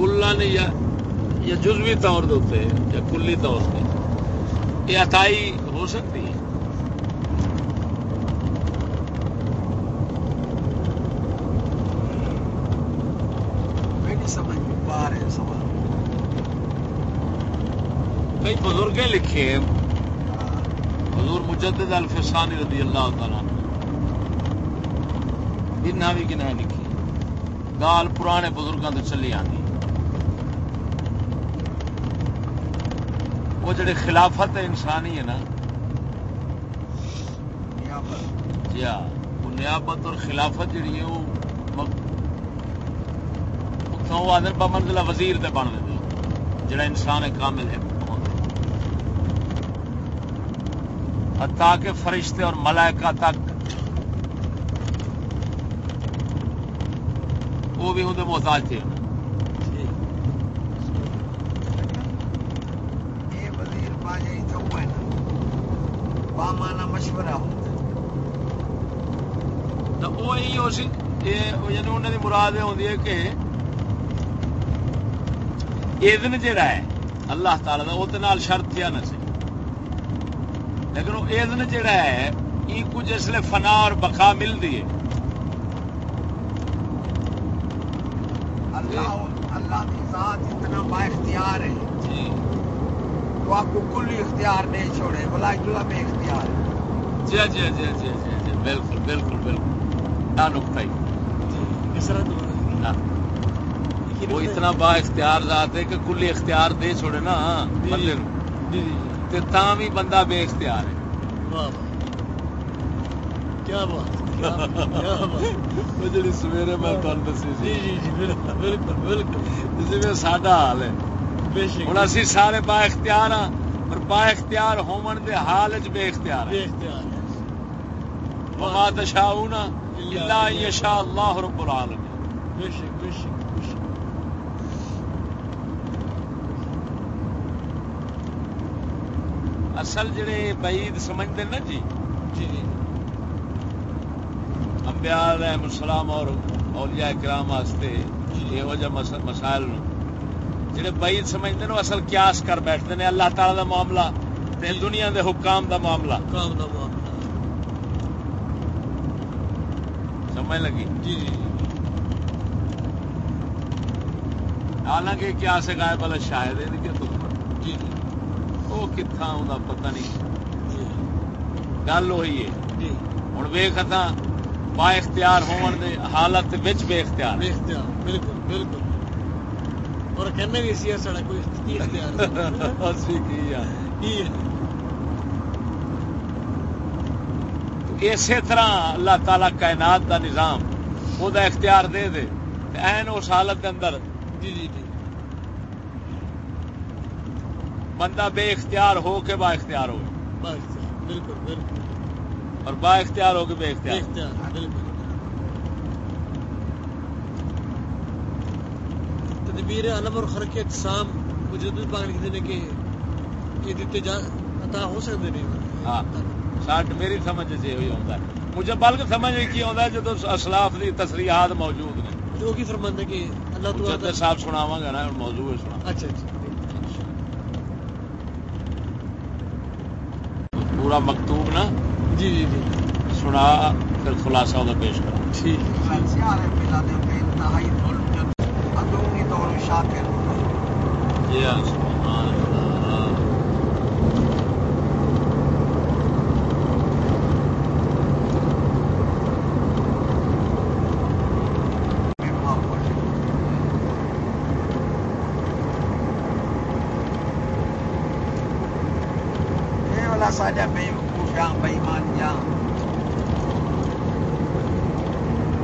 کلن یا یا جزوی طور دے یا کلی طور پہ یہ عطائی ہو سکتی ہے؟ کئی بزرگ لکھے حضور مجدد الفسانی رضی اللہ تعالیٰ انہیں بھی کنہیں لکھی گال پرانے بزرگوں تو چلی آتی وہ جڑے خلافت انسانی ہے نا۔ جی ہاں وہ نیابت اور خلافت جڑی ہے وہ اتوں آدھے بمنزلہ وزیر تے بن دے جڑا انسان کامل ہے۔ حتیٰ کہ فرشتے اور ملائکہ تک وہ بھی ہوں محتاج تھے۔ مشورہ یعنی مراد یہ ہوتی ہے کہ ادن جڑا ہے اللہ تعالی کا وہ شرط کیا نہ سی لیکن وہ ادن جڑا ہے یہ کچھ اس لیے فنا اور بقا ملتی ہے اللہ کی ذات اتنا با اختیار ہے جی تو آپ کو کل اختیار نہیں چھوڑے بلا جلا میں اختیار ہے جی جی جی جی جی جی بالکل بالکل بالکل نہ نقطہ وہ اتنا با اختیار ذات ہے کہ کل اختیار دے چھوڑے نا بندے تے تاں بھی بندہ بے اختیار ہے کیا بات جی سویرے میں دسی جی جی جی بالکل بالکل جی ساڈا حال ہے ہوں اسی سارے با اختیار ہاں پر با اختیار ہون دے حال چ بے اختیار بے اختیار وما تشاؤون الا ان یشاء اللہ رب العالمین۔ بے شک بے اصل جڑے بعید سمجھتے نا جی؟ جی۔ جی علیہ السلام اور اولیاء کرام واسطے یہو جہ مسائل نو۔ جڑے بعید سمجھتے ہیں اصل قیاس کر بیٹھتے ہیں۔ اللہ تعالی دا معاملہ تے دنیا دے حکام دا معاملہ۔ سمجھ لگی؟ جی جی حالانکہ قیاس غائب والا شاہد ہے کہ تو۔ جی جی۔ وہ کتھاں اوندا پتہ نہیں۔ جی گل وہی ہے۔ جی۔ ویکھ تھا با اختیار ہون دے حالت وچ بے اختیار۔ بے اختیار بالکل بالکل۔ اور کہنے بھی سی سڑا کوئی کی اختیار اسی کی آ کی ہے؟ اسی طرح اللہ تعالی کائنات دا نظام وہ دا اختیار دے دے۔ این اس حالت دے اندر۔ جی جی جی۔ بندہ بے اختیار ہو کے با اختیار ہو بالکل بالکل۔ اور با اختیار ہو کے بے اختیار بالکل۔ تدبیر علم اور خرق اقسام مجدد پاک لکھتے ہیں کہ یہ دیتے جا عطا ہو سکتے نہیں ہاں. ساڈ میری سمجھ سے ہوئی ہوتا ہے. مجھے بلکہ سمجھ کی ہوتا ہے جب اسلاف دی تصریحات موجود نے. جو کی فرمند ہے کہ اللہ تو مجدد صاحب سناواں گا نا موضوع ہے سنا اچھا اچھا. پورا مکتوب نا؟ جی جی جی. سنا پھر خلاصہ وہ پیش کرا ٹھیک ادونی طور شاکر سبحان ساڈا بے وقوف جاں بے ایمان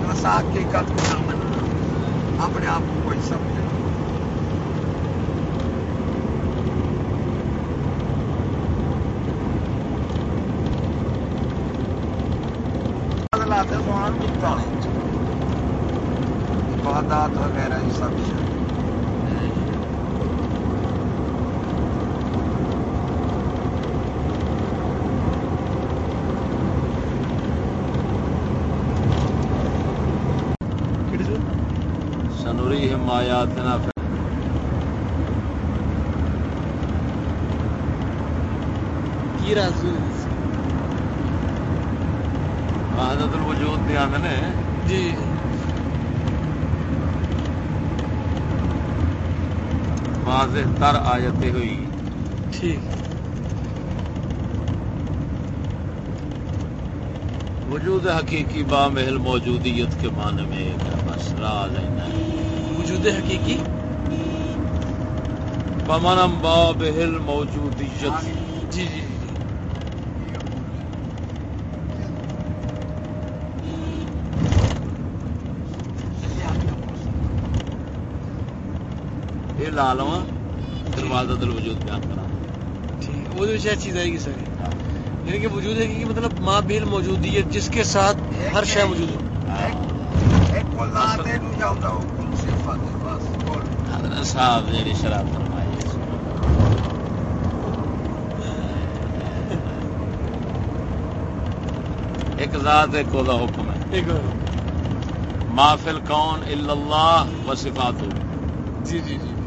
جو سا حقیقت انسان کے پرانے وغیرہ یہ سب چیز آیاتنا وحدت الوجود بھی آدھے نے جی۔ واضح تر ہوئی۔ ٹھیک۔ وجود حقیقی با محل موجودیت کے معنی میں ایک ہے بس را لینا ہے وجود حقیقی؟ بمنم با بہل موجودیت۔ جی جی۔ یہ لا لوا پھر واضح الوجود بیان کرا ٹھیک وہ جو شاید چیز آئے گی ساری یعنی کہ وجود حقیقی مطلب ماں بیل موجودیت جس کے ساتھ ہر شے موجود ہے ہے صاحب جیڑی شراب فرمائی ہے ایک ذات ایک دا حکم ہے ما فی الکون الا اللہ و صفاتہ جی جی جی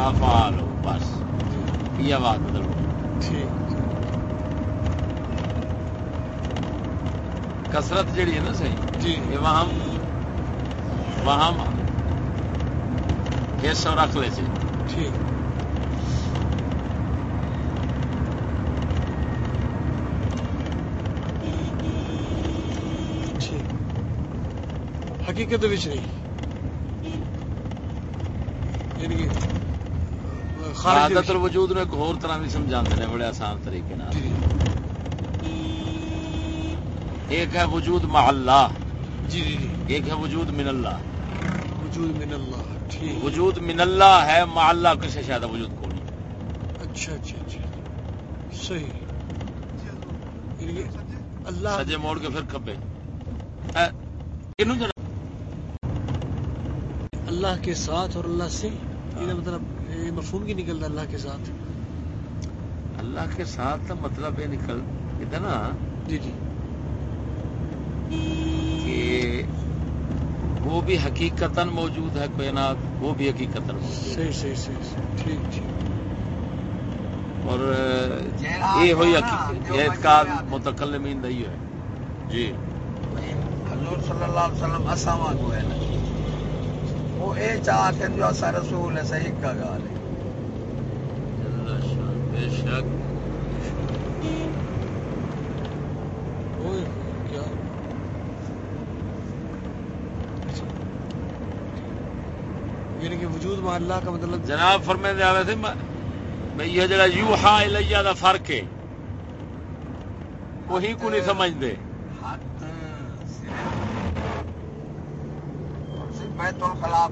ما فعالو بس. یہ بات ٹھیک. کثرت جڑی ہے نا صحیح؟ جی. یہ وہاں وہاں حصہ رکھ لے سے ٹھیک. ٹھیک. حقیقت وچ نہیں. کہ خارج عادت الوجود نے ایک اور طرح بھی بڑے آسان طریقے نال۔ جی۔ ایک ہے وجود مع اللہ۔ جی جی جی۔ ایک ہے وجود من اللہ۔ وجود من اللہ ٹھیک۔ وجود من اللہ ہے مع اللہ شاید وجود کو نہیں۔ اچھا اچھا اچھا۔ صحیح۔ یعنی اللہ سجے موڑ کے پھر کھبے اللہ کے ساتھ اور اللہ سے یہ مطلب یہ مفہوم کی نکلتا اللہ کے ساتھ؟ اللہ کے ساتھ تو مطلب یہ نکل ادھر نا جی جی۔ کہ وہ بھی حقیقتا موجود ہے کائنات وہ بھی حقیقتا موجود ہے۔ صحیح صحیح صحیح صحیح۔ ٹھیک ٹھیک۔ اور یہ ہوئی حقیقت یہ اعتقاد متکلمین نہیں ہے۔ جی۔ حضور صلی اللہ علیہ وسلم اساں وانگو ہے نا وہ اے چاہ کہ جو اسا رسول ہے صحیح کا گال ہے بے شک۔ اوئے کیا۔ یعنی کہ وجود میں اللہ کا مطلب جناب فرمے دے آوے تھے میں میں یہ جڑا یوحا الیہ دا فرق ہے۔ وہی کو نہیں سمجھ دے بیت الخلا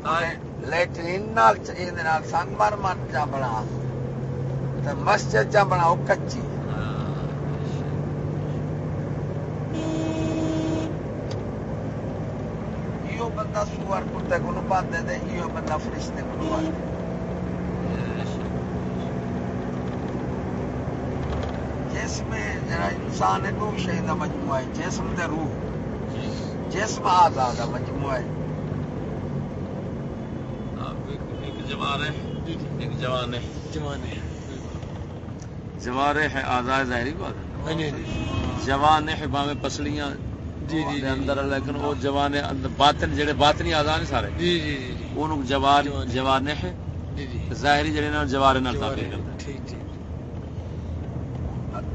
لیٹرین سنگ جا بنا مسجد جا بنا وہ کچی ایو بندہ سوار کتے کو نو پات دے دے ایو بندہ فرشتے کو دے جڑا انسان ہے شے دا مجموعہ ہے جسم تے روح جسم آزاد ہے مجموعہ ہے ایک جوان ہے جی جی ایک جوان ہے جوان ہے جوارے ہے آزاد ظاہری بات ہے۔ ہاں جی جی۔ جوان ہے باویں پسلیاں۔ جی جی دے اندر لیکن وہ جوان باطن جڑے باطنی آزاد ہیں سارے۔ جی جی جی جی۔ اونوں جوان جوان۔ ہے۔ جی جی۔ ظاہری جڑے نال جوارے نال تعبیر ٹھیک ٹھیک۔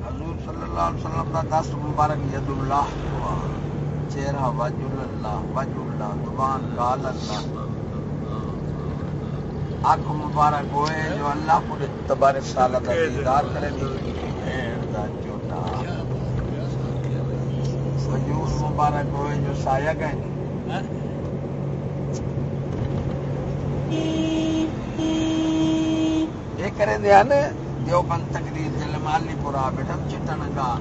حضور صلی اللہ علیہ وسلم کا دست مبارک ید اللہ چہرہ وجہ اللہ وجہ اللہ زبان گال اللہ۔ آنکھ مبارک ہوئے، جو اللہ کو تبارک سالہ کا دیدار کرے دی بھیڑ وجود مبارک ہوئے جو سایہ گئے۔ یہ کریں دیا نا، دیوبند تقریر جلے مالی پورا بیٹھا چٹن کا۔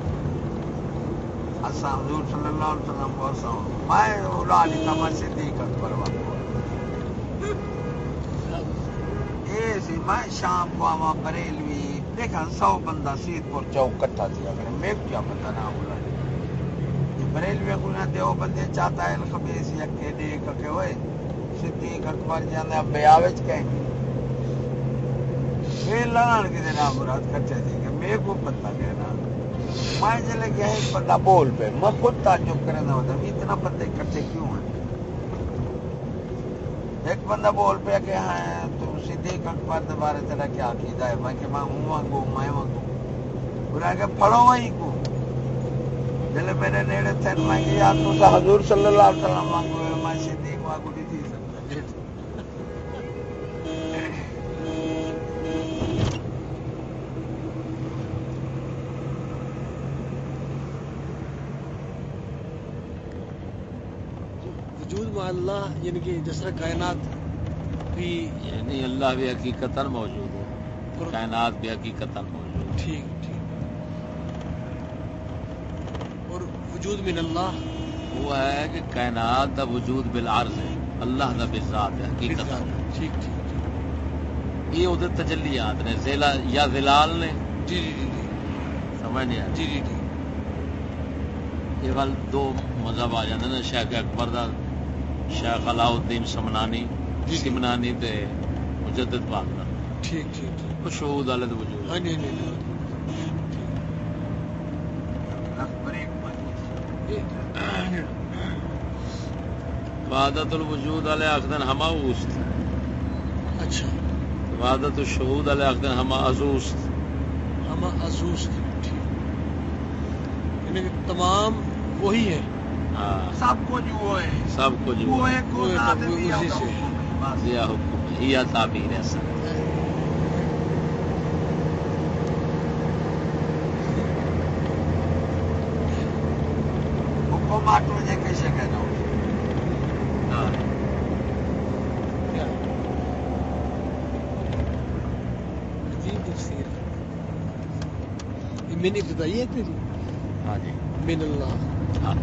اساں حضور صلی اللہ علیہ وسلم کو اساں میں اولالی تمہ صدیق اکبر والا اے سی، میں شام کو آما بریلوی دیکھا سو بندہ سید پور چوک کٹھا دیا کرے میں کیا بندہ نام اولا یہ بریلوی کو نہ دیو بندے چاہتا ہے الخبیس یکے دیکھ کے ہوئے صدیق اکبر جانے اب بیاوچ کہیں۔ یہ لڑان کی دینا مراد کٹھے تھے کہ میرے کو پتہ کہنا میں چلے گیا، ایک بندہ بول پہ میں خود تعجب کرنا ہوتا اتنا بندے کٹھے کیوں ہیں؟ ایک بندہ بول پہ کہ ہاں تو صدیق اکبر دوبارہ تیرا کیا عقیدہ ہے؟ میں کہ میں ہوں مانگو میں مانگو پورا کہ پڑھو وہی کو۔ جلے میرے نیڑے تھے، میں کہ یار تو حضور صلی اللہ علیہ وسلم مانگو میں صدیق مانگو نہیں وجود مع اللہ یعنی کہ جس طرح کائنات بھی یعنی اللہ بھی حقیقت موجود ہے۔ کائنات بھی حقیقت موجود ہے۔ ٹھیک ٹھیک۔ اور وجود من اللہ؟ وہ ہے کہ کائنات دا وجود بالعرض ہے۔ اللہ دا بذات ہے حقیقت ٹھیک ٹھیک یہ ادھر تجلیات نے زیلا یا زلال نے۔ جی جی جی جی۔ سمجھ نہیں جی جی جی۔ یہ دو مذہب آ جاندے نا شیخ اکبر دا شیخ علاء الدین سمنانی جی۔ سمنانی تے مجدد پاک دا ٹھیک ٹھیک شہود والے دے وجود۔ ہاں ہے۔ جی جی۔ وحدت الوجود والے آخدن ہما اوست۔ اچھا۔ وحدت الشہود والے آخدن ہما ازوست۔ ہم عزوز تھے ٹھیک۔ یعنی تمام وہی ہے سب کچھ وہ ہے سب کچھ وہ ہے۔ ہے اسی سے۔ ہے،۔ دیا حکم ہے یا تعبیر ایسا حکم آٹو جے کیسے کہنا ہو ہاں۔ تفسیر۔ یہ من ابتدائی ہے تیری ہاں جی۔ من اللہ۔ ہاں۔